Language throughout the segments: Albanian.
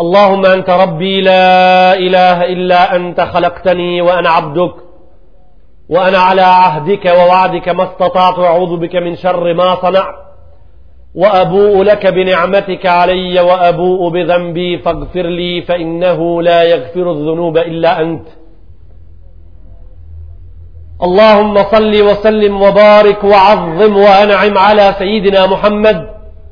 اللهم أنت ربي لا إله إلا أنت خلقتني وأنا عبدك وأنا على عهدك ووعدك ما استطعت وأعوذ بك من شر ما صنعت وأبوء لك بنعمتك علي وأبوء بذنبي فاغفر لي فإنه لا يغفر الذنوب إلا أنت اللهم صل وسلم وبارك وعظم وأنعم على سيدنا محمد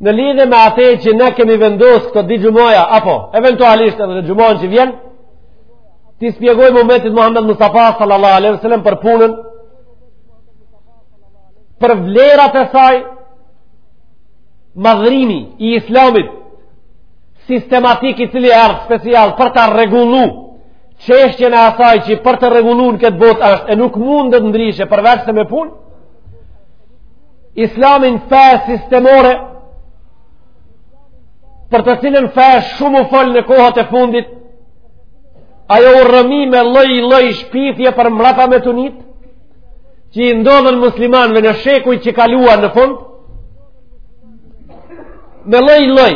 në lidhje me ate që ne kemi vendos këto dy xhumaja, apo, eventualisht edhe në xhuman që vjen, t'i shpjegoj ymetit Muhammed Mustafa sallallahu alaihi wasallam për punën, për vlerat e saj, madhërimi i islamit, sistematik i cili erdh special për ta rregullu çështjen e asaj që për të rregullu në këtë botë është e nuk mundet ndryshe përveç se me punë, Islamin fe sistemore për të cilën fe shumë u fol në kohët e fundit, ajo u rrëmi me lloj-lloj shpifje për mrapametunitë që i ndodhen muslimanve në shekujt që kaluan në fund, me lloj-lloj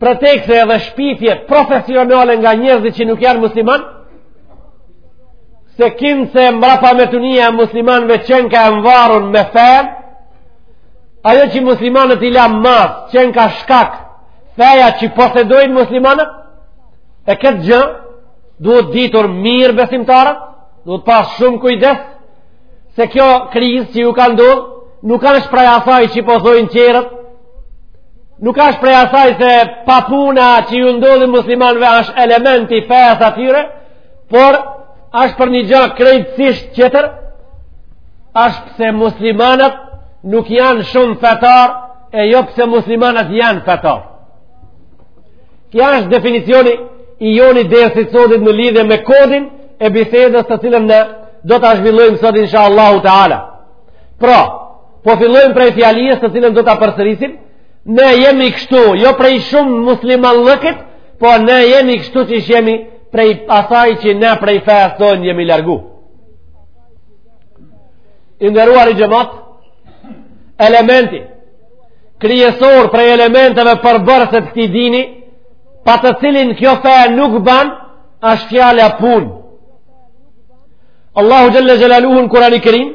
pretekse edhe shpifje profesionale nga njerëzit që nuk janë musliman, se kinse mrapametunia e muslimanëve qenka e mvarun me fenë ajo që muslimanët i la mas qenka shkak feja që posedojnë muslimanët e këtë gjë duhet ditur mirë besimtarët duhet t'pasë shumë kujdes se kjo krizë që ju ka ndodhë nuk asht prej asaj që supozojnë tjerët nuk asht prej asaj se papuna që ju ndodhi muslimanëve është elementi i fesë së atyre por është për një gja krejtësisht tjetër është pse muslimanët nuk janë shumë fetar e jo pse muslimanët janë fetar kjo është definicioni i joni i dersit sotit në lidhe me kodin e bisedës të cilën ne do ta zhvillojmë sot insha Allahu Teala pra po fillojmë prej fjalisë të cilën do ta përsërisim Ne jemi kështu, jo prej shumë muslimanllëkit, po ne jemi kështu që jemi prej asaj që ne prej fesë tonë jemi largu. I nderuari xhemat, elementi kryesor prej elementeve përbërëse të këtij dini, pa të cilin kjo fe nuk ban, është fjala punë. Allahu Xhelle Xhelaluhu në Kurani Kerim,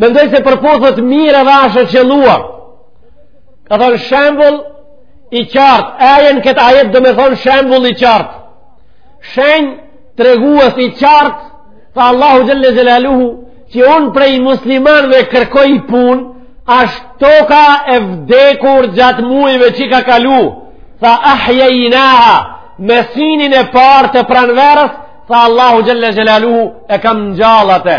Mendoj se përputhet mirë edhe asht e qëlluar. Ka thonë shembull i qartë. Ajeh këtë ajet domethonë shembull i qartë. Shenjë, tregues i qartë, tha Allahu Xhelle Xhelaluhu, që unë prej muslimanëve kërkoj punë, ashtë toka e vdekur gjatë muajve që ka kalu, tha ahjejnaha, me shiun e parë të pranverës, tha Allahu Xhelle Xhelaluhu, e kam ngjall ate.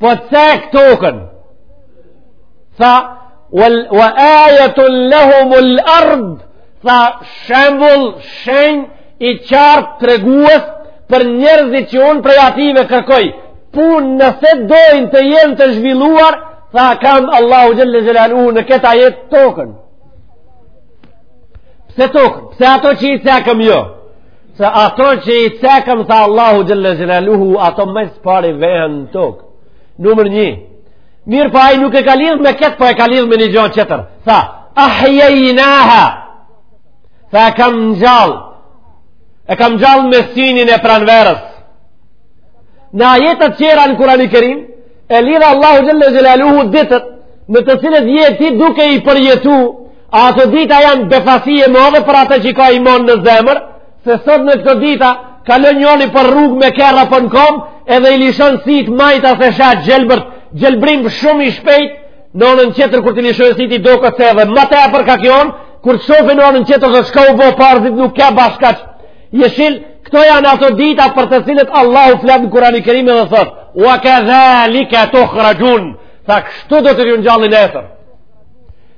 po cek tokën tha wa ajetun lehumul ard tha shembull shenj i qartë tregues për njerëzit që unë prej atyve kërkoj punë nëse dojnë të jenë të zhvilluar tha kam Allahu xhele xhelaluhu në këtë ajet tokën pse tokën pse ato që i cekëm jo Se ato që i cekëm, tha Allahu xhele xhelaluhu, ato më së pari vehen në tokë. Numër një, mirëpo ai nuk e ka lidhë me ketë, po e ka lidhë me një gjo qetër. Tha, ahjejnaha, tha e kam ngjallë, e kam ngjallë me stinën e pranverës. Në ajetet qera në Kurani Kerim, e lidh Allahu xhele xhelaluhu ditët, në të cilat jeti duke i përjetu, Ato dita janë befasi e modhe për atë që ka imon në zemër, se sot në këto dita kalon njoni për rrugë me kerr a për në kom, edhe i lishon sytë majtas e sheh të gjelbërt, gjelbrim shumë i shpejt, në onën qetër kur t'i lishon sytë i do këtë se edhe më të e për ka kjon, kur të shofi në onën qetër dhe shka u bo parzit nuk ka bashkaq. Jeshil, këto janë ato dita për të cilat Allahu flet në Kurani Kerim dhe thot, wa kadhalika tukhraxhun, tha kështu do të rjun gjallin e thërë.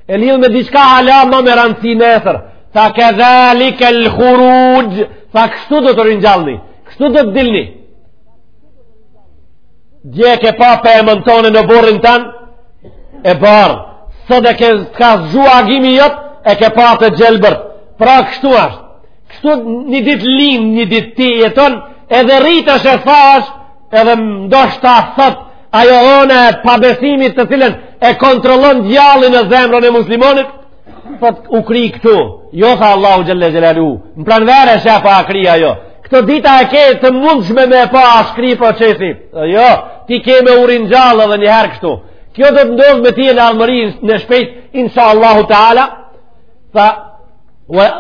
e lidh me diçka ala ma me rëndësi nesër tha kedhalikel khuruxh tha kështu do të ringjallni kështu do të dilni dje e ke pa pemën tone në oborrin tan e barë sot e ke të ka zgju agimi jot e ke pa të gjelbër pra kështu asht kështu një dit lind një dit ti jeton edhe rritesh e thahesh edhe ndoshta thot ajo ona e pabesimit të cilën e kontrollon djalli në zemrën e muslimonit thot u kry këtu jo tha Allahu xhele xhelaluhu në pranverë shef a u kry ajo këto dita e ke të mundshme me pa a është kry po qesi jo ti ke me u ringjall edhe njëherë kështu kjo do të ndodhë me ty e në ardhmëri në shpejt insha Allahu ta'ala tha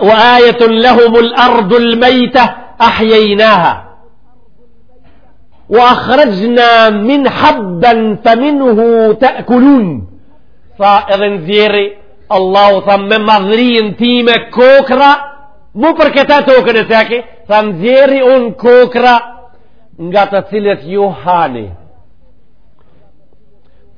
wa ajetun lehumul ardul mejta ahjejnaha u akhrexhna min habben feminhu te'kulun tha edhe nxjerri Allahu tha me madhërinë time kokrra mu për këtë tokën e ceki tha nxjerri unë kokrra nga të cilat ju hani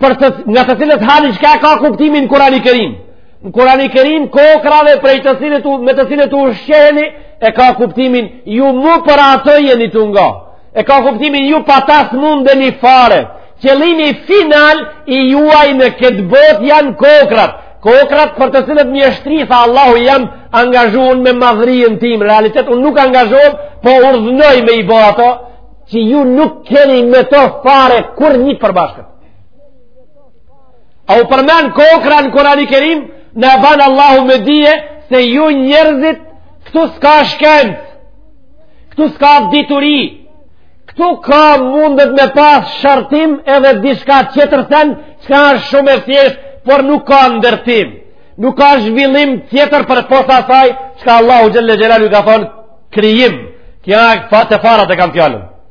për të, nga të cilat hani çka ka kuptimin Kurani Kerim Në kurani kerim, kokrrave prej të cilët me të cilët ushqeheni, e ka kuptimin ju mu për ato jeni të nga. E ka kuptimin ju pa ta s'mundeni fare. Qëlimi final i juaj në këtë botë janë kokrrat. Kokrrat për të cilët mjeshtri, tha Allahu jam angazhu un me madhërinë time. Realitet, unë nuk angazhohem, po urdhnoj me i ba ato, që ju nuk keni me to fare kurrnjë të përbashkët. A u përmend kokrra në kurani kerim, na e ban Allahu me dije, se ju njerëzit, këtu s'ka shkencë, këtu s'ka dituri, këtu ka mundet me pas shartim edhe diçka tjetër send, çka është shumë e thjeshtë, por nuk ka ndërtim, nuk ka zhvillim tjetër përpos asaj, çka Allahu xhel-le xhelaluhu ka thonë, krijim, kjo te farat e kam fjalën.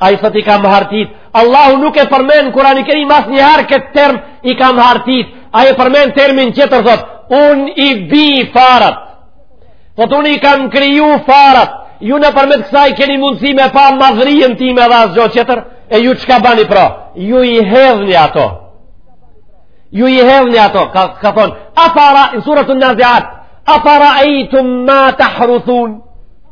Ai thot i kam hartit, Allahu nuk e përmend në kurani kerim asnjë herë këtë term i kam hartit, ai e përmend termin tjetër thot, unë i bij farat, thot unë i kam kriju farat, ju nëpërmjet kësaj keni mundësi me pa madhërinë time dhe asgjo tjetër, e ju çka bani pra, ju i hedhni ato, ju i hedhni ato, ka, ka thonë, a fara, në suretu Naziat, afaraejtum ma tahruthun,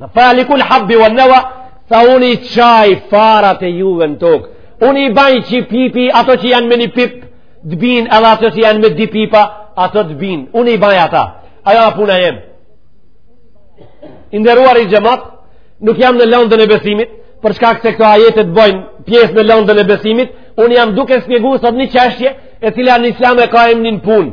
Në falikul habbi wa nëva, tha unë i çaj farat e juve në tokë, unë i baj që pipi, ato që janë me një pip, të bijn, edhe ato që janë me dy pipa, ato të bijn, unë i baj ata, ajo a puna jeme. I nderuari xhemat, nuk jam në lëndën e besimit, për shkak se këto ajete bojnë pjesë në lëndën e besimit, unë jam duke shpjegu sot një çështje, e cila në islam e ka emnin punë,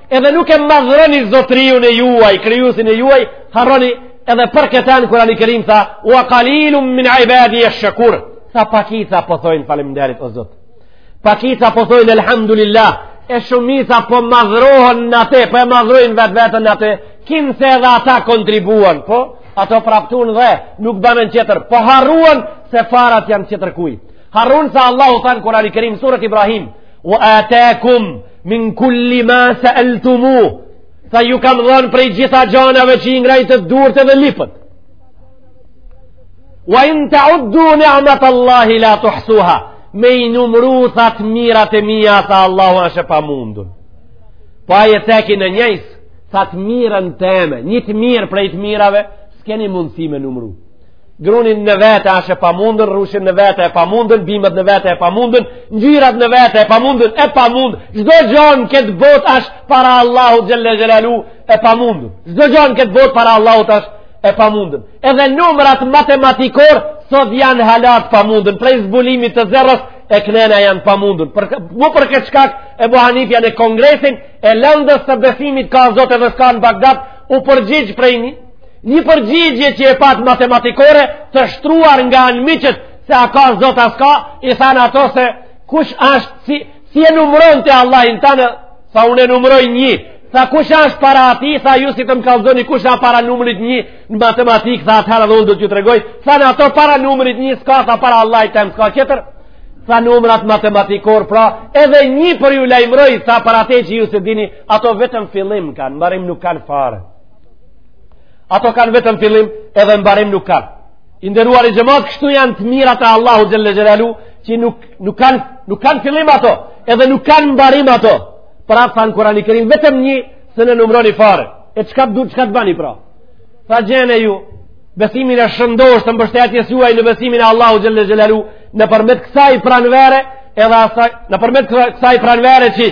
Edhe nuk e madhroni zotrinë e juaj, krijuesin e juaj, harroni edhe për këta n'Kurani Kerim tha, "Wa qalilun min ibadi ash-shakur." Tha pakica po thojnë faleminderit o Zot. Pakica po thojnë alhamdulillah. E shumica po madhrohen në atë, po e madhrojnë vetveten në atë, kinse edhe ata kontribuan, po? Ata praptun dhe nuk banën tjetër, po harruan se farat janë tjetërkuj. Harruan se Allahu tha në kurani kerim, suretu Ibrahim, Wa atakum min kulli ma seeltumuh, tha ju kam dhënë prej gjitha gjanave që i ngrejtët durët edhe lypët. Wa in teuddu neamat Allahi la tuhsuha, me i numru tha të mirat e mija tha Allahu asht e pamundun. Po ajeti e ki në njëjës, tha të mirën teme, një të mirë prej të mirave, s'keni mundësi me numru. grunin në vete asht e pamundën, rrushin në vete e pamundën, bimët në vete e pamundën, ngjyrat në vete e pamundën, e pamundën, çdo gjo në këtë botë asht para Allahut xhelle xhelaluhu e pamundën, çdo gjo në këtë botë para Allahut asht e pamundën. Edhe numrat matematikor, sot janë hala t'pamundën, prej zbulimit të zeros, e knena janë pamundën. Për, mu për këtë shkak Ebu Hanifja në kongresin, e lëndës së besimit ka Zot edhe s'ka në Bagdad, u përgjigj prej një, një përgjigje që e pat matematikore të shtruar nga anmiqët se a ka Zot a s'ka i thanë ato se kush është si, si e numëron ti Allahin tand tha unë e numëroj një tha kush është para atij tha ju si të më kallzoni kush është para numrit një në matematikë tha atëherë dhe unë do t'ju tregoj thanë ato para numrit një s'ka tha para Allahin tanë s'ka tjetër tha numrat matematikor pra edhe një për ju lajmëroj tha para te që ju s'e dini ato vetëm fillim kanë mbarim nuk kanë fare Ato kanë vetëm fillim edhe mbarim nuk kanë. I nderuari xhemat, kështu janë të mirat e Allahut xhelle xhelaluhu, që nuk, nuk, kanë, nuk kanë fillim ato, edhe nuk kanë mbarim ato. Pra, tha në Kurani Kerim, vetëm një, s'e numroni fare. E çka të duhet, çka të bani pra? Tha gjene ju, besimin e shëndosh të mbështetjes juaj në besimin e Allahut xhelle xhelaluhu, nëpërmjet kësaj pranvere, edhe asaj, nëpërmjet kësaj pranvere që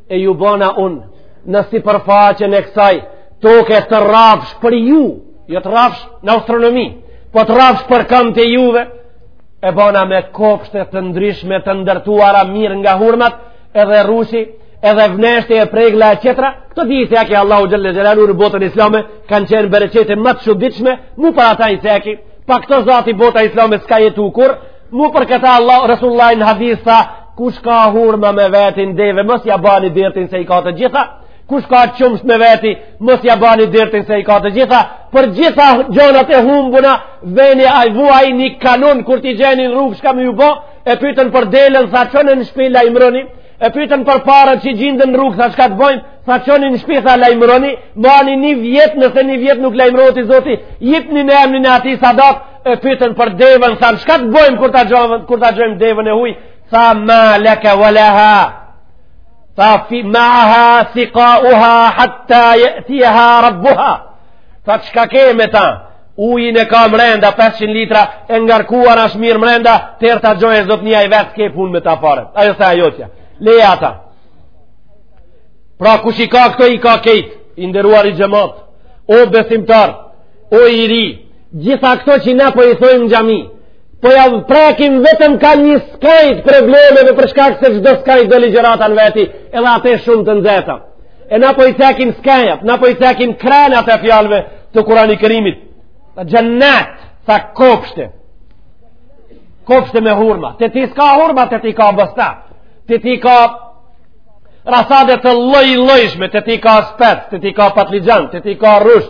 e ju bona unë në sipërfaqen e kësaj toke të rrafsh për ju jo të rrafsh në astronomi po të rrafsh për kamët e juve e bona me kopshte të ndryshme të ndërtuara mirë nga hurmat edhe rrushi edhe vneshte e pregla e tjetra këto dy i ceki Allahu xhelle xhelaluhu në botën islame kanë qenë bereqete më të çuditshme mu për ata i ceki pa këto zati bota islame s'ka jetu kurr Mu për këta Allah, Resulullah në hadith tha, kush ka hurma me veti n'deve, mos ia bani dertin se i ka të gjitha, kush ka qumsht me veti, mos ia bani dertin se i ka të gjitha, për gjitha gjonat e humbuna, veni ai, vu ai një kanun, kur t'i gjeni në rrugë, çka me ju bo, e pytën për delen, tha çone në shpi lajmëroni, e pytën për paret që gjinden në rrugë, tha çka të bojmë, tha çoni në shpi tha lajmëroni, mbani një vjet, nëse një vjet nuk lajmërohet i zoti, jipni në emnin e atij sadak, e pytën për deven, thanë, çka të bojmë kur ta gjojmë, kur ta gjojmë deven e huj? Tha, ma leke ve leha, tha, fi meaha sikauha, hatta jetiha rabbuha, tha, çka ke me ta, ujin e ka mrenda, 500 litra, e ngarkuar asht mirë mrenda, teri ta gjojë zotnia i vet, s'ke punë me ta fare, ajo tha, ajo tha, leje ata, pra kush i ka këto i ka kejt, i nderuari xhemat, o besimtar, o i ri, Gjitha këto që na po i thojmë xhami, po ja prekim vetëm ka një skajt problemeve për shkak se çdo skajt do ligjërata në veti, edhe atë shumë të nxehta. E na po i cekim skajat, na po i cekim krenat e fjalëve të Kur'anit Kerimit. Xhennat, sa kopshte. Kopshte me hurma. Te ti ka hurma, te ti ka bostan. Te ti ka rasade të lloj-llojshme, te ti ka spec, te ti ka patligjan, te ti ka rrush,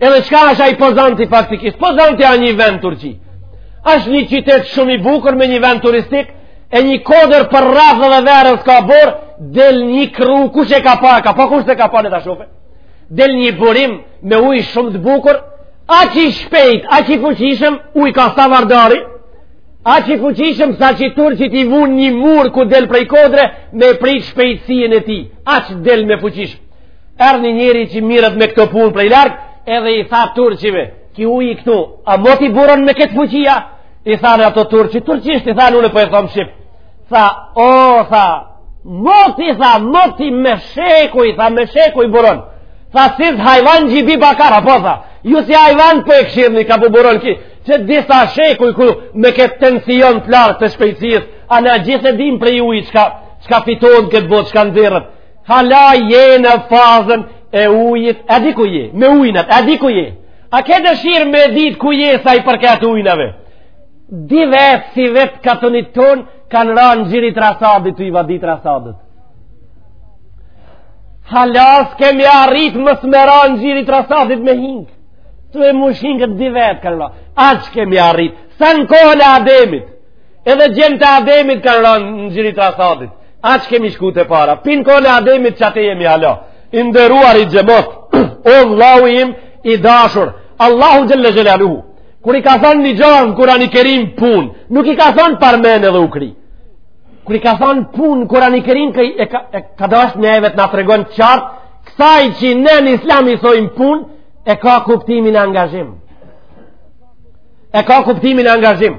Edhe çka është ai Pozanti faktikisht? Pozanti a një vend Turqi. është një qytet shumë i bukur me një vend turistik, e një kodër përreth edhe verës s'ka borë, del një kru, kush e ka pa, ka pa kush e ka pa në të shufe, del një burim me ujë shumë të bukur, aq i shpejtë, aq i fuqishëm, ujë ka sa Vardari, aq i fuqishëm saqë turqit i vunë një mur ku del prej kodre, me pre shpejtësinë e tij, aq del me fuqishëm. Erdh një njeri që mirret me këto punë prej lart, edhe i tha turqve, ki uj këtu, a moti buron me këtë fuqi a? I thanë ata turqit, turqisht i thanë unë po e thom shqip. Tha, o, tha, moti, tha, moti me shekuj, tha, me shekuj buron. Tha, si të hajvan gjibi bakara, po tha, ju si hajvan po e kshirni kah po buron ki, qe disa shekuj ik me këtë tension të lartë të shpejtësisë, a na gjithë e dimë prej ujit çka, çka fiton këtë botë, çka në Hala je në fazën e ujit, a di ku je, me ujnat, a di ku je. A ke dëshirë me dit ku je sa i përket ujnave? Di vetë si vetë katundit tonë kanë ra në gjirit rasadit tuj vaditë rasadet. Hala s'kemi arrit mos me ra në gjirit rasadit me hinkë. Tu e mush hinkët di vetë kanë ra. Aq kemi arrit? Sa në kohën e Ademit? Edhe djemtë e Ademit kanë ranë në gjirit rasadit. Aq kemi shku te para? Pi n'kohën e Ademit qaty jemi hala. I nderuari xhemat. O vllau im i dashur. Allahu xhel-le xhelaluhu. Kur i ka thanë një gjâ në Kurani Kerim punë. Nuk i ka thanë parmendë edhe u kri. Kur i ka thanë punë në Kurani Kerim ka, e, ka, e ka dashtë neve t'na tregon qartë. Kësaj që ne në islam i thojmë punë e ka kuptimin angazhim. e ka kuptimin angazhim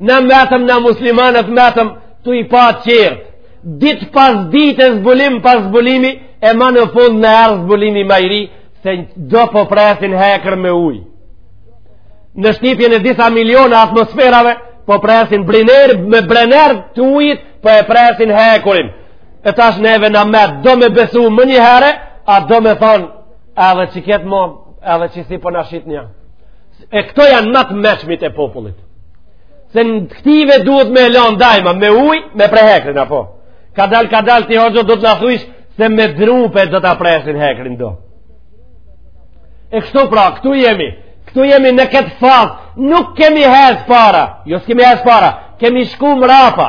na metëm na muslimanët metëm tuj pa qerret dit pas dit e zbulim pas zbulimi e ma në fund na erdh zbulimi ma i ri se do po presin hekur me uj në shtipjen e disa miliona atmosferave po presin brener me brener të ujit po e presin hekurin e tash neve na met do me besu menjëherë a do me thanë Edhe që ketë mo, edhe që si po në shqit një. E këto janë ma të meçmit e popullit. Se në këtive duhet me elon dajma, me uj, me pre hekrin, apo. Ka dal, ka dal, ti hoxho do të na thuish, se me dru po do ta presin hekrin do. E kështu pra, këtu jemi, këtu jemi në këtë fazë, nuk kemi hec para, jo s'kemi hec para, kemi shku mrapa,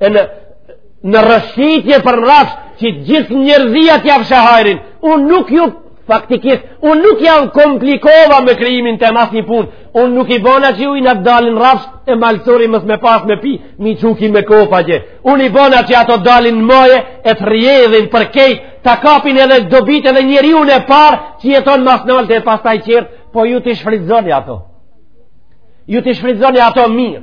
e në në rrëshqitje për në rrafsh që gjithë njerzia t'jav sheh hajrin unë nuk ju faktikisht unë nuk jav komplikova me krijimin tem asnjë punë unë nuk i bona që ujnat të dalin rrafsh e malësori mos me pas me pi mi quki me kopa gje unë i bona që ato t'dalin në maje e të rjedhin për kejt ta kapin edhe dobitë edhe njeriun e parë që jeton ma së nalti e pastaj qertë po ju t'i shfrytzoni ato ju t'i shfrytzoni ato mirë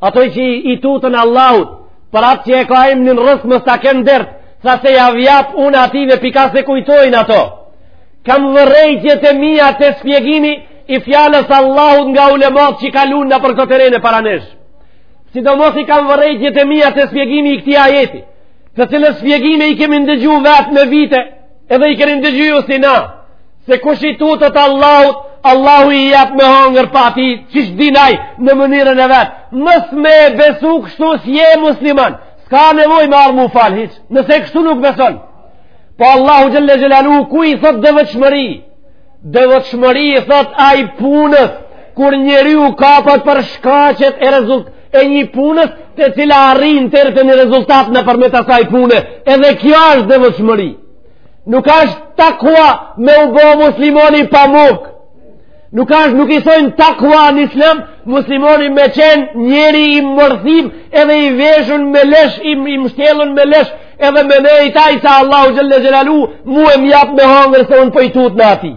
Ato që i tuten Allahut, për atë që e ka emnin rrësk mos ta kenë dert, tha se jav jap unë atyve pi ka s'e kujtojnë ato. Kam vërrejtjet e mija te shpjegimi i fjalës Allahut nga ulematë që kalun nëpër këto terene para nesh. Sidomos i kam vërrejtjet e mija te shpjegimi i këtij ajeti, të cilat shpjegime i kemi ndëgju vetë me vite, edhe i kemi ndëgju ju si na. se kush i tutet Allahut, Allahu i jep me hongër pa ti, siç din aj në mënyrën e vet, mos me besu kështu s'je musliman, s'ka nevojë me ardh m'u falë hiç, nëse kështu nuk beson, po Allahu xhelle xhelaluhu, ku i thot devotshmëri, devotshmëri i thot a i punës, kur njeriu kapet për shkaqet e rezult, e një punës, të cila arrin deri te një rezultat nëpërmjet asaj pune, edhe kjo është devotshmëri, Nuk është takua me u bo muslimoni pamuk. Nuk është nuk i thojnë takua në islam muslimoni me qenë njeri i mërdhim edhe i veshun me lesh, i, i mshtjellun me lesh edhe me nejt aj se Allahu xhelle xhelaluhu mu më jap me hangër se unë po i tutna atij.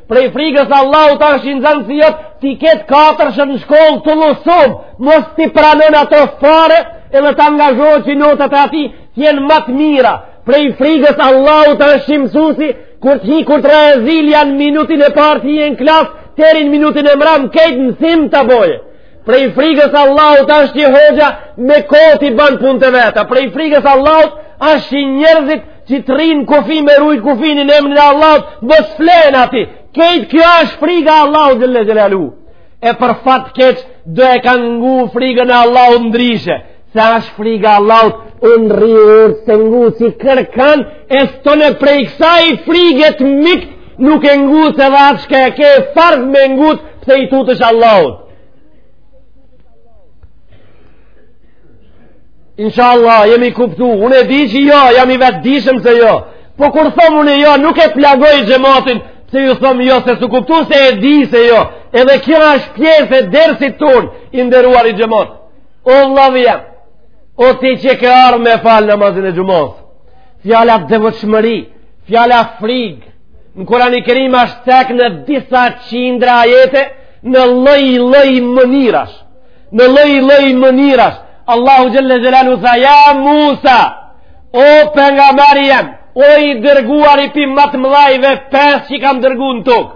Prej frigës Allahut është nxansi jot, t'i ketë katërshe në shkollë të lësumë, mos t'i pranon ato fare, edhe të angazhohet që notat e atij t'jenë ma të mira, prej frigës Allahut është që mësusi, kur të hi kur të rrahe zilja në minutin e parë të hije në klasë, deri n' minutin e mramë, kejt mësim të boje. Prej frigës Allahut është që hoxha me kohë t'i bën punët e veta. Prej frigës Allahut është që njerëzit që të rrinë kufi me rujt kufinin në emrin e Allahut, mos flen aty. Kejt kjo është friga e Allahut xhelle xhelaluhu. E për fat keq do e kanë ngu frigën e Allahut ndryshe. Se është friga Allahut, unë rri urtë s'e nguci kërkan, e së të në prej kësaj friget, mik, nuk e nguc edhe atë çka e ke farz me nguc, pse i tutesh Allahut. Inshallah, jemi kuptu, unë e di që jo, jam i vetëdijshëm se jo, po kur thom unë jo, nuk e plagoj xhematin, pse ju thom jo, se s'u kuptu se e di se jo, edhe kjo është pjesë e dersit tonë, i nderuari xhemat. O vllavi jem, o ti që ke ardhë me falë namazin e xhumas, fjala devotshmëri, fjala frigë, në Kurani Kerim ashtë cek në disa qindra ajete, në lloj lloj mënyrash, në lloj lloj mënyrash, Allahu xhelle xhelaluhu tha, ja Musa, o pejgameri jem, o i dërguari pi ma t'mëdhajve, pesë që i kam dërgu në tokë,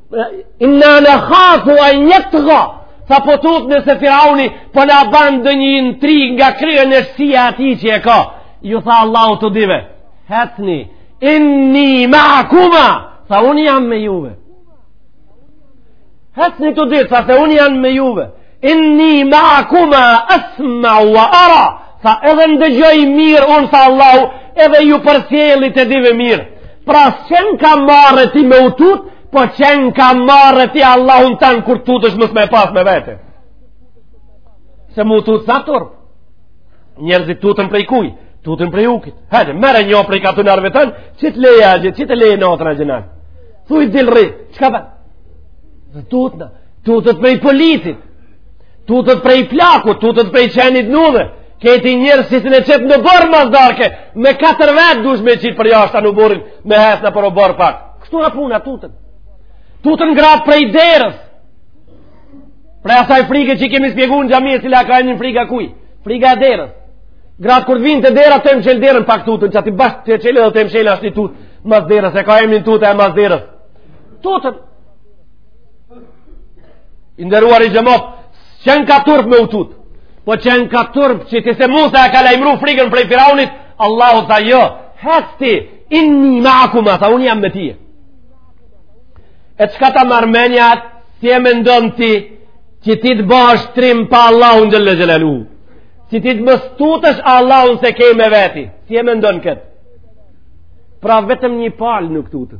Innana nekhafu an jatgha, tha po tutna se Firauni po na ban ndonjë intrigë nga kryeneçësia e tij që e ka. Ju tha Allahu të dyve, hecni, inni meakuma, tha unë jam me juve. Hecni të dytë, tha se unë jam me juve. Inni meakuma esmau ve era, tha edhe ndëgjoj mirë, unë tha Allahu, edhe ju përcjeli të dyve mirë. Pra s'qenka marre ti me u tut, po qenka marre ti Allahun tan kur tutesh mos me e pas me vete. Se me u tut sa tërë, njerëzit tuten prej kuj, tuten prej ukit. Hajde, merre një prej katunarve tanë, qite leje gjë, qite leje natën a gjënanë. Thuj dil rri, çka be? E tutna, Tutet prej policit, tutet prej plakut, tutet prej qenit n'udhë, ke ti njerëz që s'un e qet n'oborr mas darke, me katër vetë duhesh me qitë përjashta n'oborr, me hecë nëpër oborr pak. Kështu na puna, tuten. Tuten gratë prej derës, prej asaj frike që e kemi shpjegu n'xhami e cila ka një frikë kuj, frika e derës. Gratë kur vijnë te dera me e çelë derën pak tuten, që aty bashkë të çelë dhe të mshelë ashtë i tutë, mas derës, e ka emnin tutë e mas derës. Tuten, i nderuari xhemat s'qenka turp me u tut po qenka turp që ti se Musa e ka lajmru frikën prej Firaunit Allahu tha jo hec ti inni meakuma tha unë jam me ty e çka ta merr menja ty si e mendon ti që ti të bahesh trim pa Allahun xhelle xhelaluhu që ti të mos tutesh Allahun s'e ke me veti si e mendon këtë pra vetëm një palë nuk tutet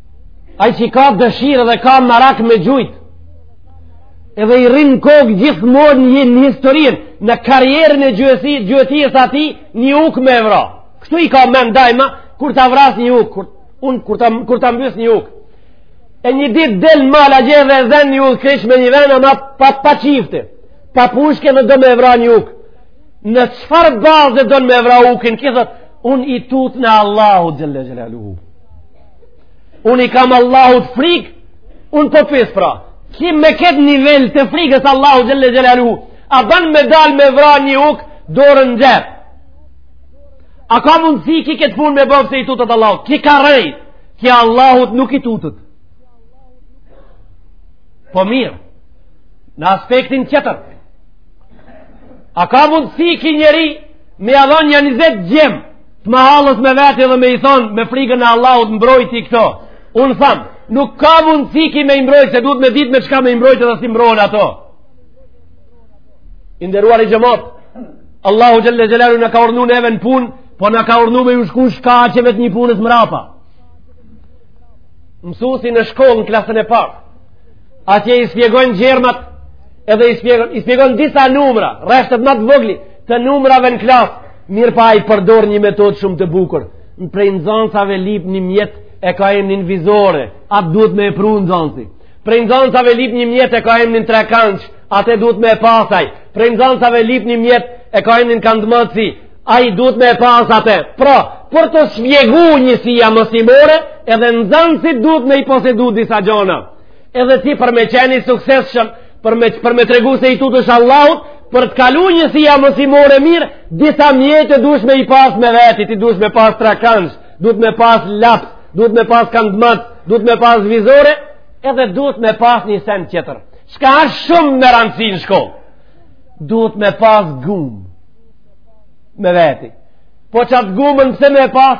Ai që ka dëshirë dhe ka marak me gjujtë. Edhe i rrin kok gjithmonë një në historinë e, në karrierën e gjuti, gjuetisë së tij, një ujk me e vra. Kështu e ka n'mend daima kur ta vras një ujk, kur unë kur ta kur ta mbys një ujk. E një ditë del n'mal e gje dhe zë një ujk karshi në një vend ama pa pa çifte. Pa pushke do me e vra një ujk. Në çfarë bazë do me e vra ujkin? Ky thotë, unë i tutna Allahut xhelle xhelaluhu. Unë i kam Allahut frikë, unë po pyes pra. Ky me këtë nivel të frikës Allahut xhelle xhelaluhu, a ban me dal me vra një ujk, dorën n'xhep. A ka mundësi ky këtë punë me bo veç se i tutet Allahut? Ky ka rrejt, ky Allahut nuk i tutet. Po mirë, në aspektin tjetër, a ka mundësi ky njeri me ia dhon një njëzet djem, të mahallës me vete dhe me i thonë me frikën e Allahut mbroji këto unë thamë nuk ka mundësi ky me i mbrojt se duhet me dit me çka me i mbrojt dhe si mbrohen ato i nderuari xhemat Allahu xhelle xhelaluhu na ka urdhnu neve n'punë po na ka urnu me u shku shkaqeve të një pune mrapa mësusi në shkollë në klasën e parë atje i shpjegon germat edhe i shpjegon disa numra rreshtet ma të vogli të numrave në klasë Mirëpo ai përdor një metodë shumë të bukur. Prej nxansave lyp një mjet e ka emnin vizore. Atë duhet me e pru nxansi. Prej nxansave lyp një mjet e ka emnin trekandsh. Atë duhet me e pas ai. Prej nxansave lyp një mjet e ka emnin kandmatës. Ai duhet me e pas atë. Pra, për t'u shpjegu njësia mësimore, edhe nxansi duhet me i posedu disa gjana. Edhe ti për me qenë i suksesshëm, për me, për me tregu se i tutesh Allahut, për t'u kalu njësia mësimore mirë, disa mjete duhesh me i pas me veti, ti duhesh me pas trekandsh, duhet me pas laps, duhet me pas kandmatës, duhet me pas vizore, edhe duhet me pas një send tjetër. Çka është shumë me rëndësi në shkollë? Duhet me pas gomë me veti. Po qatë gomën pse me pas,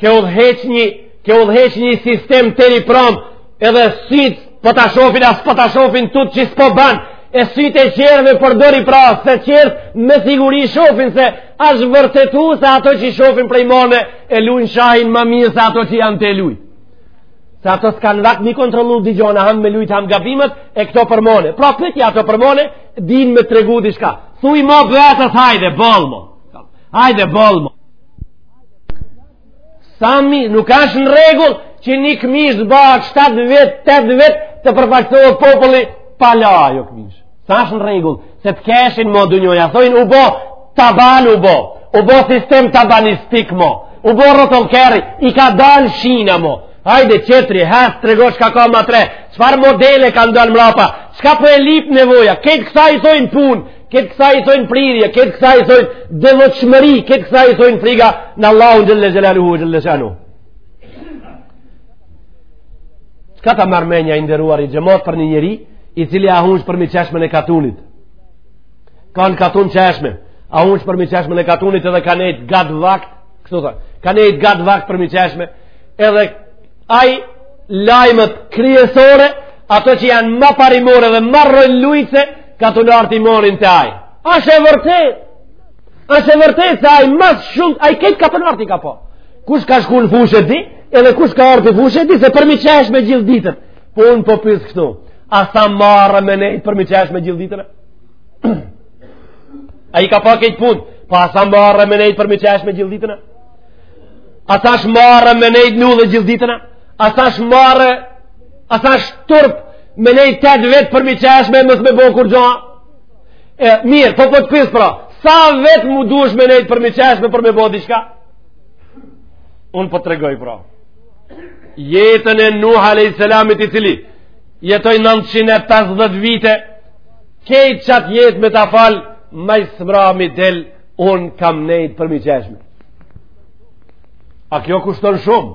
ke udhëheq një ke udhëheq një sistem të një programi edhe s'të po të shofin as po të shofin tu që s'po ban e sytë e tjerëve për dëri pra se tjerët me siguri shofin se asht vërtetu se ato që shofin prej ane e lujnë shahin më mirë se ato që janë tu lujt se ato s'kan vakt me i kontrollu dy gjana hem me lujtë hem gabimet e këto prej ane pra pëti ato prej ane din me tregu diçka thuj mo bëhet as hajde bolmo hajde bolmo Sami, nuk ashtë në rregull që një këmish ta bash 7 vjet, 8 vjet të përfaqsohet populli pa la ajo këmish. S'ashtë në rregull, se të keshin mo dynjaja, thojnë u bo taban u bo, u bo sistem tabanistik mo, u bo rrotë kerri, i ka dal shina mo. Hajde qetri, has, të tregosh çka ka ma tre, çfarë modele kan dal mrapa, çka po e lyp nevoja, këtë kësaj i thojnë punë, këtë kësaj i thojnë prirje, këtë kësaj i thojnë devotshmëri, këtë kësaj i thojnë friga në Allahun xhelle xhelaluhu xhelle shanuhu. Çka ta merr menja i nderuari xhemat për një njeri, i cili a hungj përmi çeshmen e katunit. Ka në katun çeshme, a hungj përmi çeshmen e katunit edhe ka nejtë gatë vakt, kështu tha, ka nejtë gatë vakt përmi çeshme, edhe ai lajmet kryesore, ato që janë ma parimore dhe ma rol lujtëse, katunarët i marrin te ai. A asht e vërtetë, asht e vërtetë se ai ma së shumti, ai krejt katunarët i ka pa. Kush ka shku në fushë e di, edhe kush ka ardh pi fushe e di, se përmi çeshme gjithë ditën. Po unë po pys këtu, a s'a marre me nejtë përmi çeshme gjithë ditën? Ai ka bo këtë punë, po a s'a marre me nejtë përmi çeshme gjithë ditën? A s'asht marre me nejtë në dhe gjithë ditën? A s'asht marre A s'asht turp me nejt tetë vjet përmi çeshme e mos me bo kurgjo? E, mirë, po po të pys pra, sa vjet m'u dasht me nejt përmi çeshme për me bo diçka? Unë po të tregoj pra. Jetën e Nuh a.s. i cili, jetoi 950 vite, krejt qatë jetë me ta falë, ma s'mrami del, unë kam nejtë përmi çeshme. A kjo kushton shumë?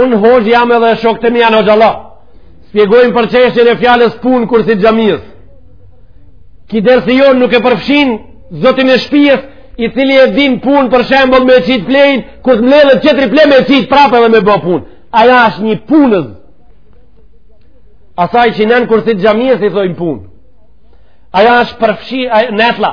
Unë hoxhë jam edhe shokët e mi janë hoxhallarë. Shpjegojmë për çështjen e fjalës punë n'kursi t'xhamisë. Ky dersi jonë nuk e përfshin zotin e shpisë i cili e din punë për shembull me qitë plehin, kur të mledhet qetri pleh me qitë prapë edhe me bo punë. Aja është një punëz. Asaj që ne në kursi t'xhamisë i thojmë punë. Aja është përfshin, aja, netla,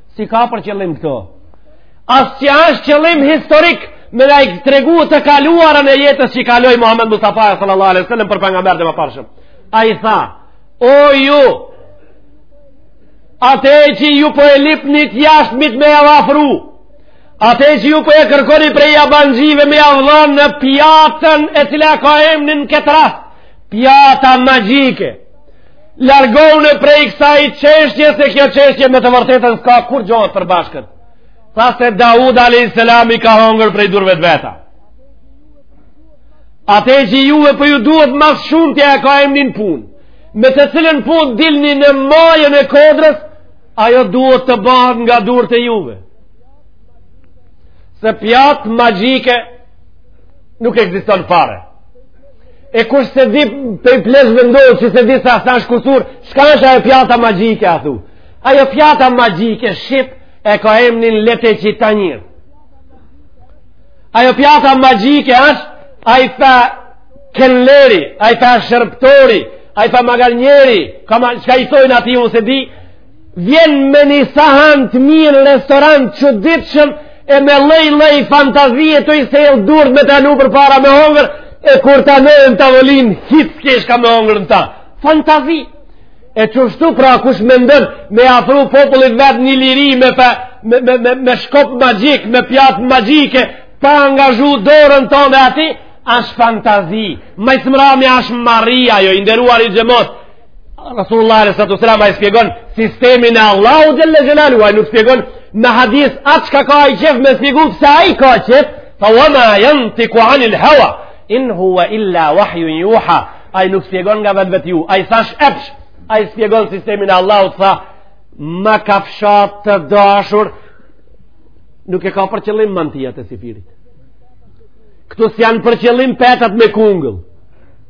S'i ka për qëllim këto. As që është qëllim historik me na i tregu të kaluarën e jetës që i kaloi Muhammed Mustafa sallallahu alejhi ve sel-lem për pejgamberët e mëparshëm. Ai tha, o ju, ate që ju po e lypni t'jashtmit me jav afru, ate që ju po e kërkoni prej jabanxhive me jav dhan në pjatën e cila ka emnin në këtë rast, pjata magjike. largohuni prej kësaj çështje se kjo çështje me të vërtetën s'ka kurrgjo të përbashkët tha se Daud a.s. i ka hongër prej durve të veta ate që juve po ju duhet ma s'shumti e ka emnin punë me të cilën punë dilni në majën e kodrës ajo duhet të bahet nga durët e juve se pjatë magjike nuk ekziston fare. E kush s'e di pe plesh vendohet që s'e di sa sa është kusur, çka është ajo pjata magjike a thu? Ajo pjata magjike shqip e ka emnin leteçi tanjir. Ajo pjata magjike është ai far kelneri, ai far shërbtori, ai far magarnjeri, ka ma, çka i thojnë atij unë s'e di, vjen me një sahan të mirë restorant çuditshëm e me lloj lloj fantazie tuj sjellë durt me ta vnu përpara me hongër e kur ta vnon në tavolinë hiç s'ke çka me hongër në ta fantazi e kështu pra kush mendon me afru popullit vet një liri me, pa, me, me, me, me shkop magjik me pjatë magjike pa angazhu dorën tonde ati ashtë fantazi ma s'mrami ashtë marri ajo i nderuari xhemat Rasulullah alaihi salatu wasalam ai shpjegon sistemin e Allahut xhele xhelaluhu ai nuk shpjegon në hadith atë çka ka ai qef me shpjegu se ai ka qef fa wama yantiqu anil hawa in huwa illa wahyu yuha ai nuk shpjegon nga vetvetiu ai thash epsh ai shpjegon sistemin e Allahut tha ma kafshatë të dashur nuk e ka për qëllim mantijat e syfyrit këtu s'janë për qëllim petat me kungëll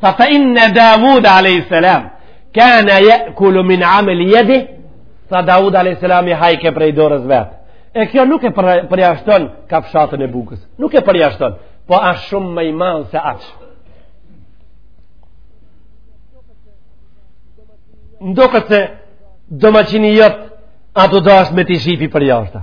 Tha fa inna Dawud alayhis salam kana ya'kulu min 'amal yadi Tha Dawud alayhis salam i hajke prej dorës vet. E kjo nuk e përjashton kafshatën e bukës. Nuk e përjashton, po është shumë ma i madh se aq. N'qoftë se domaçini jot ato dash me t'i shifi përjashta.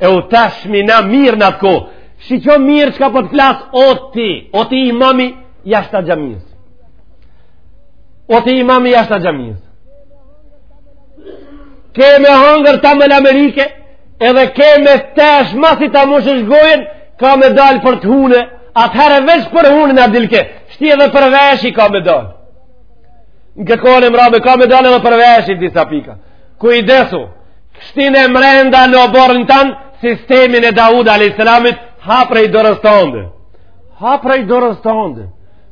E u tashmi na mirë në atë kohë. Shiqo mirë çka po të flas, o ti, o ti imami jashta xhamisë. O ti imami jashta xhamisë. Ke me hangër tamël Amerike, edhe ke me tesh masi ta mu shëshgojnë, ka me dalë për të hune, atëherë veç për hune na dilke, shti edhe për veshi ka me dalë. Në këtë kohën e mrame, ka me dalë edhe për veshi disa pika. Kujdesu, shtine mrenda në oborrin tand, sistemin e Dawud a.s. ha prej dorës tënde. Ha prej dorës tënde.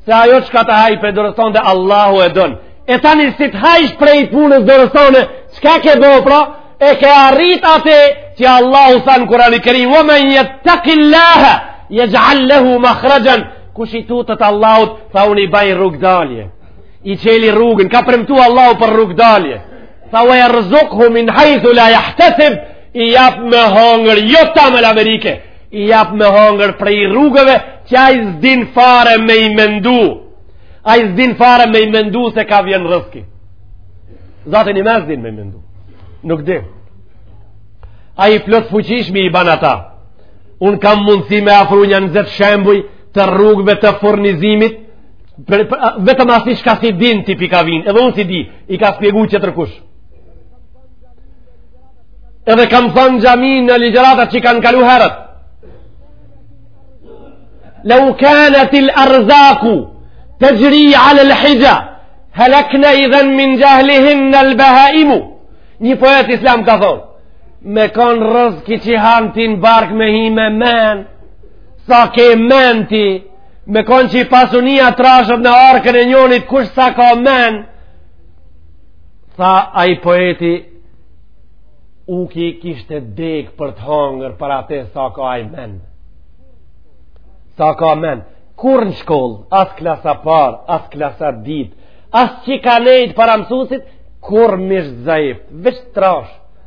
Se ajo çka të hajsh prej dorës tënde, Allahu e donë. E tani si të hajsh prej punës dorës tënde, çka ke bo pra? E ke arrit atë që Allahu tha në Kurani Kerim, wa man yattaqillaha, yaj'al lahu makhrajan, kush i tutët Allahut, tha unë i baj rrugdalje. i çeli rrugën, ka premtu Allahu për rrugë dalje. Tha ue jerzukhu min hajthu la jahtesib, i jap me hongër, jo tamël Amerike, i jap me hongër prej rrugëve, që ai s'din fare me i mendu, ai s'din fare me i mendu se ka vjen rrëzki. Zaten i me s'din me i mendu, nuk din. Ai plotfuqishmi i ban ata, unë kam mundësi me afru nja njëzet shembuj të rrugëve të furnizimit, Për, për, vetëm asi çka s'i din ti pi ka vin, edhe unë s'i di, i ka shpjegu qetërkush. Edhe kam thënë xhami në ligjëratat që kanë kalu herët. Leu kanetil erzaku texhri alel hixha, helekne idhen min xhehlihinnel behaimu. Një poet islam ka thonë, me kanë rrëzki që han ti në bark me hi me men, sa ke men ti, Me konë që i pasunia trashet në arkën e njonit, kush sa ka men, tha ai poeti, ujki kishte dek për të hangër për atë sa ka ai men. Sa ka men. Kurr në shkollë, as klasa par, as klasa dyt, as që ka nejt para mësusit, kurr mish zaif, veç trash.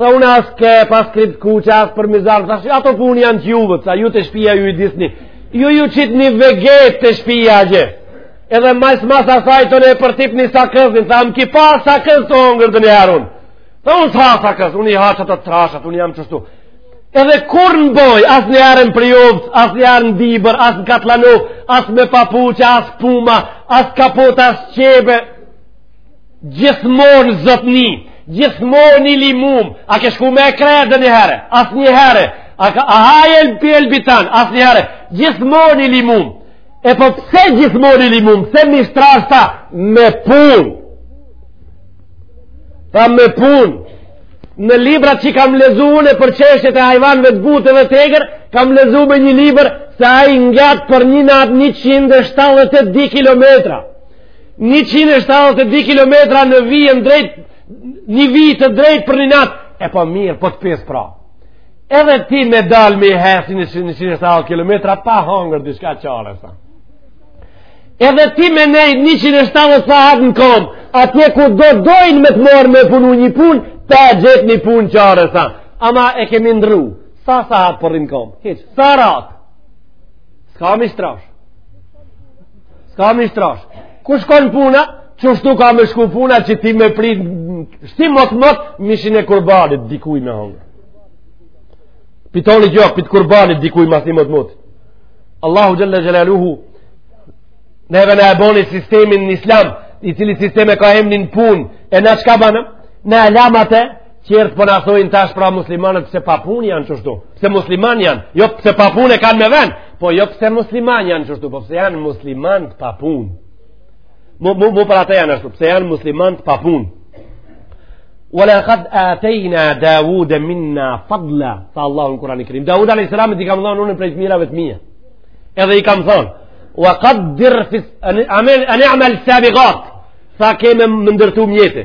Tha unë as kep, as kripë kuqe, as për mizarë, tha ato punë janë t'juvet, tha ju te shpia ju i dini, ju ju qitë një veget te shpia gje, edhe majsë masë asaj të ne për tip një sakëz, tha më ki pa sakëz tu hongër donjëherë, tha unë s'ha sakëz, unë i ha qeto të trashat, unë jam qështu, edhe kur në boj, as një herë n'Projevc, as një herë n'Dibër, as në Katllanov, as me papuqe, as puma, as kapot, as qebe, gjithmon zotni gjithmon i limum a ke shku me e kreh donjëherë as një herë a, a hajel pjel bitan as një herë gjithmon i limum e po pse gjithmon i limum pse mish trash tha me pun tha me pun në librat që kam lexu nëpër çështjet e hajvanve të butë dhe t'egër kam lexu me një libër se ai nget për një natë 172 kilometra 172 km në vijë drejt një vijë të drejt për një natë e po mirë, po të pes pra edhe ti me dalë me heci nja 170 km pa hangër diçka çare s'ka. edhe ti me nejt 170 sahat në kom atje ku do dojnë me të morë me punu një pun ta gjet një pun çare s'ka. ama e kemi ndru sa sahat po rrin n'kom hiç sa rat s'ka mish trash S'ka mi shtrash. Ku shkon puna? Qështu ka me shku puna që ti me prit, shti motmot, mishin e kurbanit dikuj me hongër. Pitoni kjo, pit kurbanit dikuj ma shti motmot. Allahu xhele xhelaluhu, neve na e boni sistemin në islam, i cili sistem e ka emnin pun, e na çka banëm? Na e lam atë, Tjerët po na thojnë tash pra muslimanët pse pa punë janë qështu. Pse musliman janë? Jo pse pa punë kanë met n'vend. Po jo pse musliman janë qështu, po pse janë musliman të pa punë. Mu mu mu për atë janë ashtu, pse janë musliman të pa punë. Wala qad atayna Dawud minna fadla, tha Allahu në Kur'anin e Kerim. Dawud alayhis salam i kam dhënë unë prej të mirave të mia. Edhe i kam thënë, "Wa qaddir fi amal an a'mal sabiqat." Tha ke me ndërtu mjete.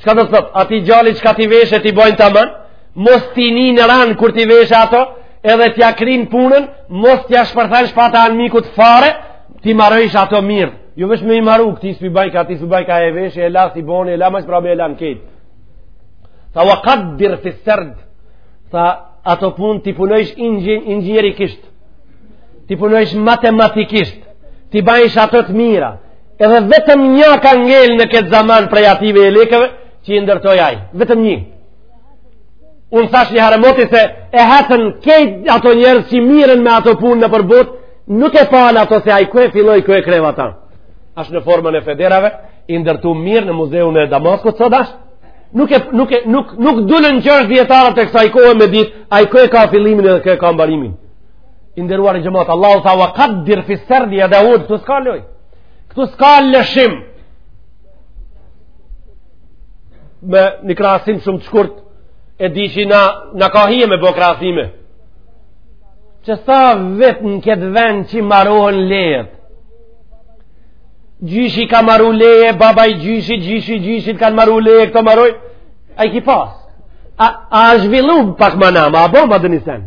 Çka do të thot? Atij gjali çka t'i veshe t'i bojnë taman? Mos t'i rrinë ranë kur t'i veshe ato? Edhe t'ja kryjnë punën? Mos t'ja shpërthen shpata e anmikut fare? T'i marojsh ato mirë. Jo veç me i maru këtij s'p'i bajka atij s'p'i bajka e veshe e la s'i boni e la ma që prabe e la në kejtë. Tha wa qaddir fi sard. Tha ato punë t'i punojsh inxhinierikisht. T'i punojsh matematikisht. T'i bajsh ato të mira. Edhe vetëm një ka ngel në këtë zaman prej atyve jelekëve që i ndërtoj ai. Vetëm një. Unë thash një here moti se e hetën krejt ato njerëz që mirren me ato punë nëpër botë, nuk e panë ato se ai ku e filloj, ku e kreu ata. Ashtë në formën e federave, i ndërtu mirë në muzeun e Damaskut sot ashtë, nuk, e, nuk, e, nuk, nuk dulën n'qosh dijetarët e kësaj kohe me ditë, ai ku e ka fillimin edhe ku e ka mbarimin. i nderuari xhemat Allahu tha wa qaddir fi sardi ya daud ktu s'ka loj këtu s'ka lëshim me një krahasim shumë të shkurt e di që na, na ka hije me bo krahasime që ca vetë në këtë vend që marohen lejet gjyshi ka maru leje babai gjyshi, gjyshi, gjyshit kanë maru leje këto maroj a i ki pas a, a zhvillu pak ma nama a bo ma ndonisen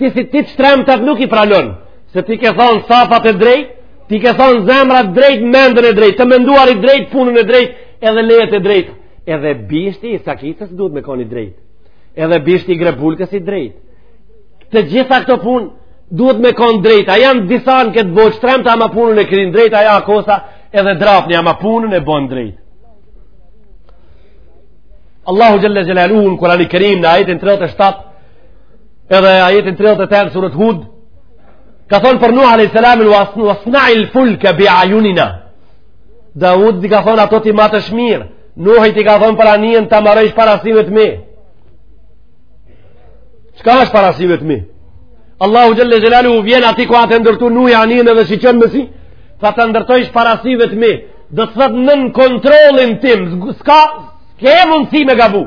Ti si të shtremtat nuk i pranon, se ti ke thon safat e drejt, ti ke thon zemrat drejt, mendën e drejt, të menduarit drejt, punën e drejt, edhe lejet e drejt. Edhe bishti i sakicës duhet me kon i drejt. Edhe bishti i grebulkës i drejt. Të gjitha këto punë duhet me konë drejt, a janë disa në këtë botë, shtremtë ama punën e kryjnë drejt, a ja kosa edhe drapni ama punën e bon drejt. Allahu Xhele Xhelaluhu në Kurani Kerim në ajetin 37 Edhe ajetin 38 surës Hud ka thonë për Nuh alayhis salam wasna'il fulka bi'ayunina. Daudit i ka thonë ato t'i matësh mirë. Nuhit i ka thonë për anijen ta marojsh para syve të mi. Çka është para syve të mi? Allahu xhelle xhelaluhu vjen aty ku ashtë tu ndërtu Nuhi anijen edhe shiqon me sy. Sa ta ndërtojsh para syve të mi, do të thotë nën kontrollin tim. S'ka ke mundësi me gabu.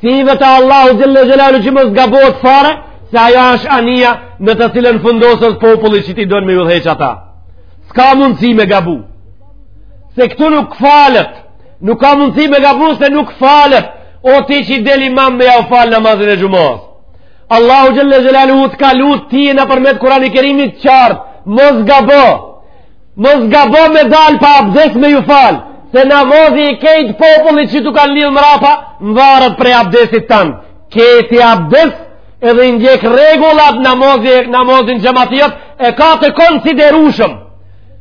Si vetë Allahu xhelle xhelaluhu që mos gabohet fare, se ajo është anija në të cilën fundoset populli që ti don me i udhëheq ata. S'ka mundësi me gabu. Se këtu nuk falet, nuk ka mundësi me gabu se nuk falet, o ti që del imam me jau falë namazin e xhumas. Allahu xhelle xhelaluhu të ka lut ty nëpërmjet Kurani Kerimit qartë, mos gabo. Mos gabo me dal pa abdes me ju fal, se namazi i kejt popullit që t'u kanë lidh mrapa, mvaret prej abdesit tand. Ke ti abdes edhe i ndjek rregullat e namazit, namazin xhemati jot e ka të konsiderushëm.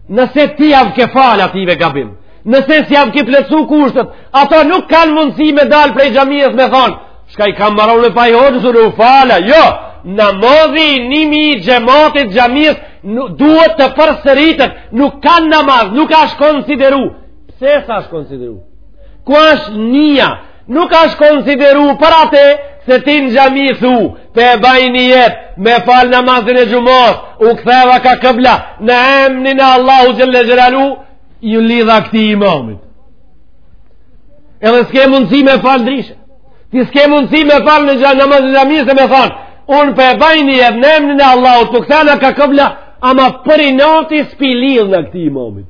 Nëse ti jau ke fal atyve gabim, nëse s'jau ke plotësu kushtet, ata nuk kanë mundësi me dal prej xhamisë me thonë, Shka i kam mbaron me pa i hoxhës unë u fala, jo, namazi i ni mij xhematit xhamisë duhet të përsëritet, nuk kanë namaz, nuk ashtë konsideru. Pse s'ashtë konsideru? Ku ashtë nijeti? Nuk ashtë konsideru për atë se ti në xhami thu, po e baj nijet me falë namazin e xhumas, u ktheva ka këbla, në emnin e Allahut xhelle xhelaluhu, ju lidha këtij imamit. Edhe s'ke mundësi me falë ndryshe. Ti s'ke mundësi me falë në xhami namazin e xhamisë dhe me thonë, unë po e baj nijet në emnin e Allahut, po kthehna ka këbla, ama për inati s'p'i lidhna këtij imamit.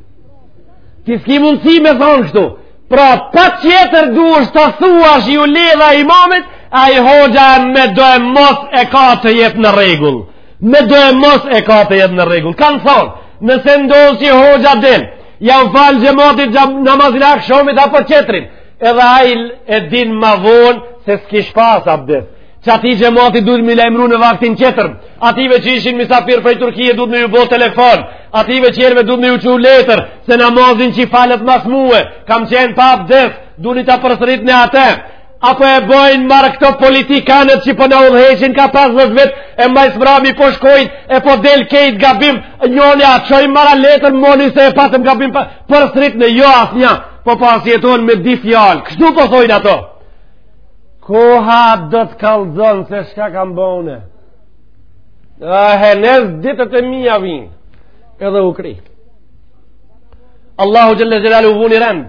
Ti s'ke mundësi me thonë kështu, pra patjetër duhet të thuash ju lidha imamit, ai hoxha medoemos e ka të jetë në rregull. Medoemos e ka të jetë në rregull. Kanë thonë, nëse ndodh që hoxha del, jau fal xhematit namazin akshamit apo qetrin, Edhe ai e din ma vonë se s'kish pas abdes. Qatij xhemati duhet me lajmru në vaktin qetër, atyve që ishin misafir prej Turkije duhet me ju bo telefon, atyve që erdhën duhet me ju çu letër, se namazin që e falët mas mu, kam qenë pa abdes, duhet ta përsëritni atë, a po e bojnë vallë këta politikanët që po na udhëheqin ka 50 vjet, e maj së po shkojnë, e po del kejt gabim, njoni a çoi mara letër, moni se e patëm gabim përsëritne jo asë Po pas jeton me di fjalë, kështu po thojnë ato. Koha do të kallzon se çka kam bonë. Ah, henez ditët e mia vin. Edhe u kri. Allahu xhelle xhelaluhu vuni rend.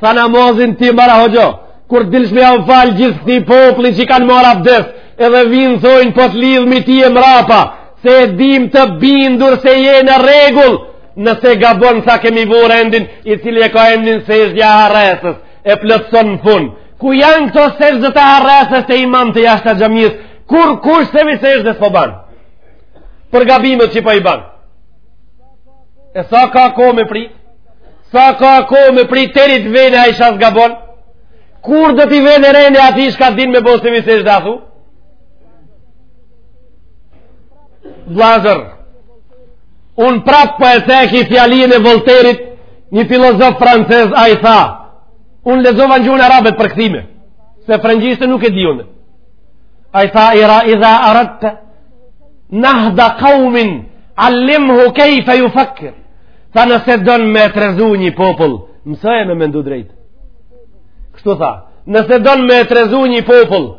Tha namazin ti more hoxho. Kur dilsh me jav falë gjithë këtij populli që kanë marrë abdes Edhe vijnë thojnë po të lidhmi tije mrapa Se e dim të bindur se je në rregull Nëse gabon tha kemi vu rendin i cili e ka emnin sexhdja e harresës, e plotëson në fund. Ku janë këto sexhdet e harresës te imamët jashta xhamisë, kurkush sevi sexhde s'po ban. Për gabimet që po i ban. E sa ka kohë me prit? Sa ka kohë me prit deri t'vine ai ça s'gabon? Kur do t'i vine rendi ati çka din me bo sevi sexhde athu? Vllazër, unë prapë po e ceki fjalinë e Volterit një filozof francez ai tha, unë lexova në gjuhën arabe t'përkthime, se frëngjisht nuk e di unë. Ai tha, idha, idha aradte, nahda kaumin, allimhu kejfe jufekkir, tha nëse donë me të rezu një popull, mësoje me mendu drejt. Kështu tha, nëse donë me të rezu një popull,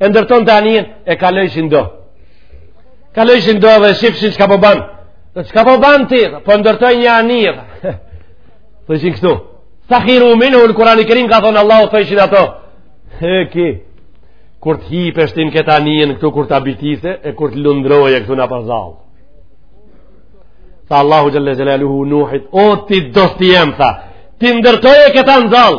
e ndërtonte anijen, e kalojshin do. Kalojshin do dhe shifshin çka po ban. Dhe çka po ban ti, po ndërtoj një anije. Dhe ishin kështu. Sakhiru minhu, në Kurani Kerim ka thonë Allah, qeshshin ato. E ki, kur të hipsh n'këtë anijen këtu, kur ta bitise, e kur ta lundroje këtu nëpër zall. Tha Allahu xhelle xhelaluhu Nuhit, o ti dosti jem, tha, ti ndërtoje këta në zall.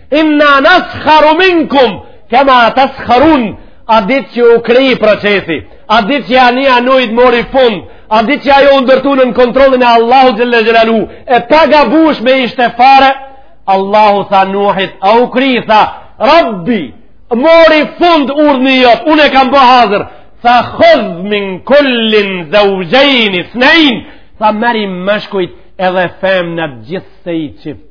Inna naskharu minkum, kema taskharun, at ditë që u kri procesi, at ditë që anija e Nuhit mori fund, at ditë që ajo u ndërtu nën kontrollin e Allahut xhelle xhelaluhu, e pagabushme ishte fare, Allahu tha Nuhit, a u kri, tha, rabbi, mori fund urdhni jot, unë e kam bo hazër, tha khudh min kullin zeuxhejni thnejn, tha merri meshkujt edhe femnat gjithsej çift,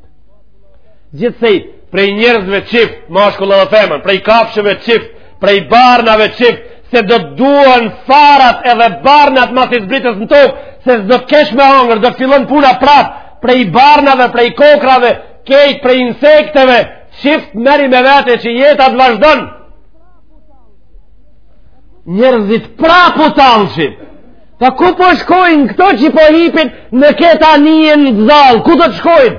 gjithsej prej njerëzve çift mashkull dhe femër prej kafshëve çift prej barnave çift se do të duhen farat edhe barnat masi të zbritësh në tokë se s'do të kesh me hangër do të fillon puna prap prej barnave prej kokrrave kejt prej insekteve çift merri me vete që jeta të vazhdon njerëzit prap u tallshin tha ku po shkojnë këto që po hipin në këtë anije n'zall ku do të shkojnë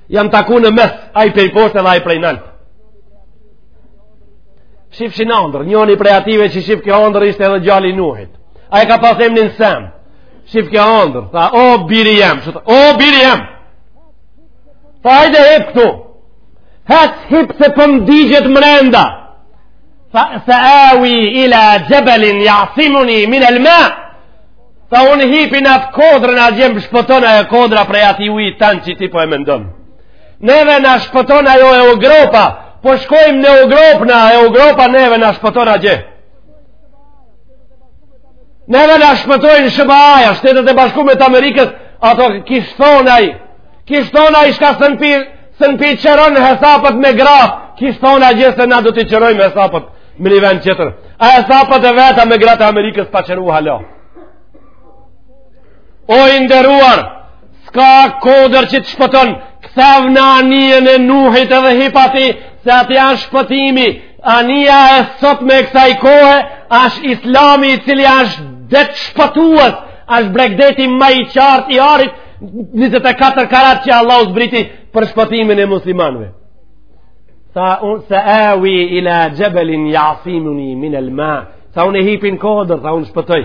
Jam taku në mes, ai prej poshtë edhe ai prej nalt. Shifshin andërr, njoni prej atyve që shif kjo andërr ishte edhe gjali Nuhit. Ai ka pas emnin Sem, shif kjo andërr, tha, o biri jem, o biri jem. Tha, hajde hip këtu, hec hip se po m'digjet mrenda. Tha, seavi ila xhebelin jasimuni minel ma, Tha unë hipi n'atë kodrën atje m'shpëton ajo kodra prej atij ujit tand që ti po e mendon. Neve na shpëton ajo Europa, po shkojmë në Europa, në Europa neve na shpëton atje. Neve na shpëtojnë SHBA-ja, shtetet e Bashkume të Amerikës, ato kish thon ai, kish thon ai çka s'un p'i, s'un p'i qëron hesapet me gra, kish thon atje se na do t'i qërojmë hesapet. Me një vend tjetër. A hesapet e veta me gratë e Amerikës pa qëru hala. O i nderuar, s'ka kodër që të shpëton, kthehu në anijen e Nuhit edhe hip aty, se aty ashtë shpëtimi, anija e sotme e kësaj kohe, ashtë islami i cili ashtë det shpëtues është bregdeti ma i qartë i arit 24 karat që Allahu zbriti për shpëtimin e muslimanve Tha unë seavi ila xhebelin jasimuni minel ma. Tha unë e hipi n'kodër, tha unë shpëtoj.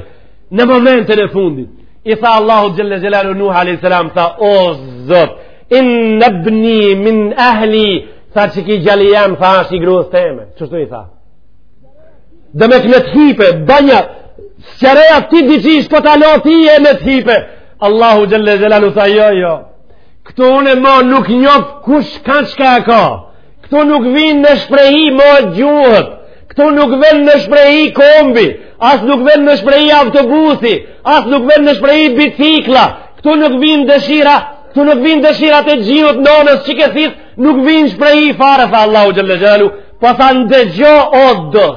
Në momentin e fundit, i tha Allahu xhelle xhelaluhu Nuh a.s. Tha, o zot, innebni min ehli, tha qeky gjali jam, tha është i gruës teme. Qeshtu i tha? Domethënë të hipe, banja, sëqereja ti di që i shpëtalo ti e në të hipe. Allahu xhelle xhelaluhu tha, jo, jo, Këtu unë ma nuk njof kush kah çka e ka. Këtu nuk vinë në shprehje ma gjuhët. Këtu nuk vjen në shprehje kombi. As nuk vjen në shprehje autobusi. As nuk vjen në shprehje bicikla. Këtu nuk vjen dëshira. Këtu nuk vinë dëshirat e gjinit nanës që ke thith. Nuk vinë n'shprehje fare, tha Allahu xhelle xhelaluhu. Po tha ndëgjo o Nuh.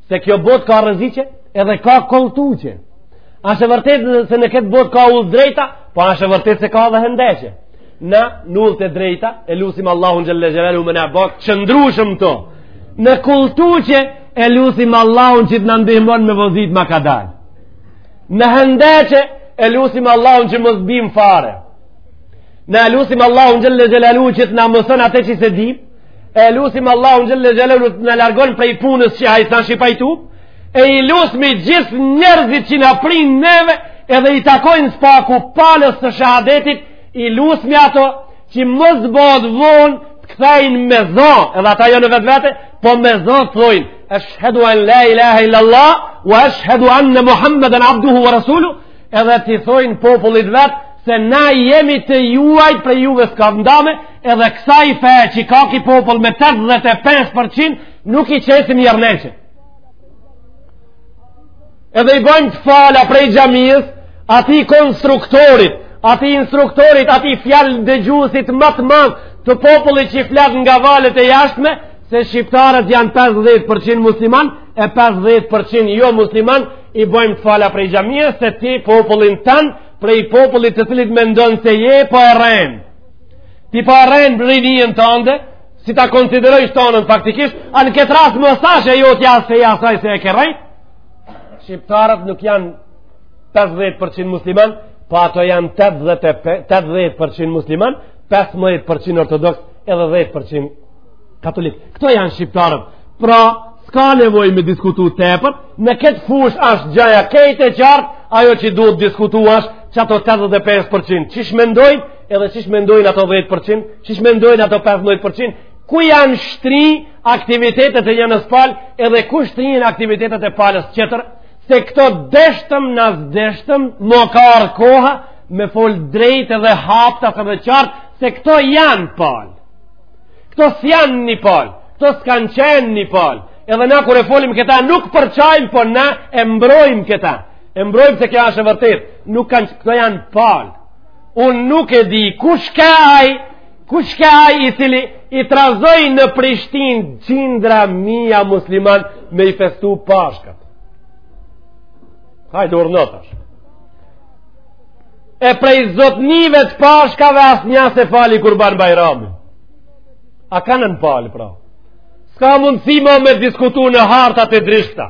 Se kjo botë ka rreziqe edhe ka kolltuqe. Asht e vërtetë se në këtë botë ka udhë t'drejta, po asht e vërtetë se ka edhe hendeqe. Na në udhët e drejta, e lusim Allahun xhelle xhelaluhu me na ba t'qëndrushëm n'to. Në kolltuqe, e lusim Allahun që të na ndihmon me vozit ma kadalë. Në hendeqe, e lusim Allahun që mos bim fare. Na e lusim Allahun xhelle xhelaluhu që të na mëson atë që s'e dim, e lusim Allahun xhelle xhelaluhu të na largon prej punës që ai s'asht i pajtu e i lusmi gjithë njerëzit që na prinë neve edhe i takojnë së paku palës së shahadetit i lusim ato që mos bahet vonë të kthehen me zon edhe ata jo në vetvete po me zon të thojnë eshhedu en la ilahe illallah ve eshhedu enne Muhammeden abduhu ve resuluhu edhe t'i thojnë popullit vetë se na jemi të juajt prej juve s'ka me nda më Edhe kësaj fe që e ka ky popull me 85% nuk i qesim i arleqe. Edhe i bojmë të fala prej xhamisë, atij konstruktorit, atij instruktorit, atij fjalëdëgjuesit ma të madh të popullit që i flet nga valët e jashtme, se shqiptarët janë 50% musliman e 50% jo musliman i bojmë të fala prej xhamisë se ti popullin tand prej popullit të cilit mendon se je po e rren ti po e rren rininë tande, si ta konsiderojsh tonën faktikisht, a në këtë rast më sashe e jo të jasë se jasaj se e ke rrejt, shqiptarët nuk janë 50% musliman, po ato janë 80% musliman, 15% ortodoks edhe 10% katolik. Këto janë shqiptarët. Pra, s'ka nevojë me diskutu tepër, në këtë fushë asht gjaja kejt e qartë, ajo që duhet diskutu asht, që ato 85%, çish mendojnë, Edhe çish mendojnë ato 10%, çish mendojnë ato 15%, ku janë shtri aktivitetet e njanës palë edhe ku shtrijnë aktivitetet e palës tjetër, se këto deshtëm na s'deshtëm ma ka ardh koha me fol drejt edhe haptas edhe qartë, se këto janë palë. Këto s'janë një palë, këto s'kanë qenë një palë, edhe na kur e folim këta nuk përçajmë, po na e mbrojmë këta. E mbrojmë se kjo është e vërtetë, nuk kanë këto janë palë. Unë nuk e di kush ke ai, kush ke ai i cili i trazoi në Prishtinë qindra mija musliman me i festu Pashkat. Hajde urdhno tash. E prej zotnive të Pashkave asnja s'e fali Kurban Bajramin. A kanë në palë pra? S'ka mundësi ma me diskutu në hartat e drishta.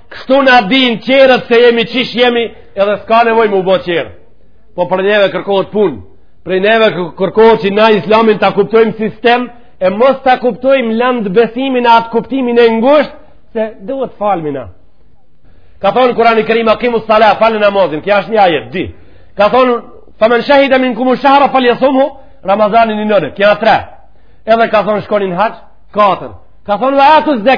Kështu na din tjerët se jemi qish jemi edhe s'ka nevojë m'u bo tjerë. Po për neve kërkohet punë. Për neve kërkohet që na islamin ta kuptojmë sistem e mos ta kuptojmë landë besimi n'atë kuptimin e ngushtë se duhet falmina. Ka thonë Kurani Kerim ekimu salah falne namazin, kja është një ajet, dy. Ka thonë fe men shehide minkumu shehra fel jesumhu Ramazanin një nëre, kja tre. Edhe ka thonë shkoni n'haxh, katër. Ka thonë ve atuz ze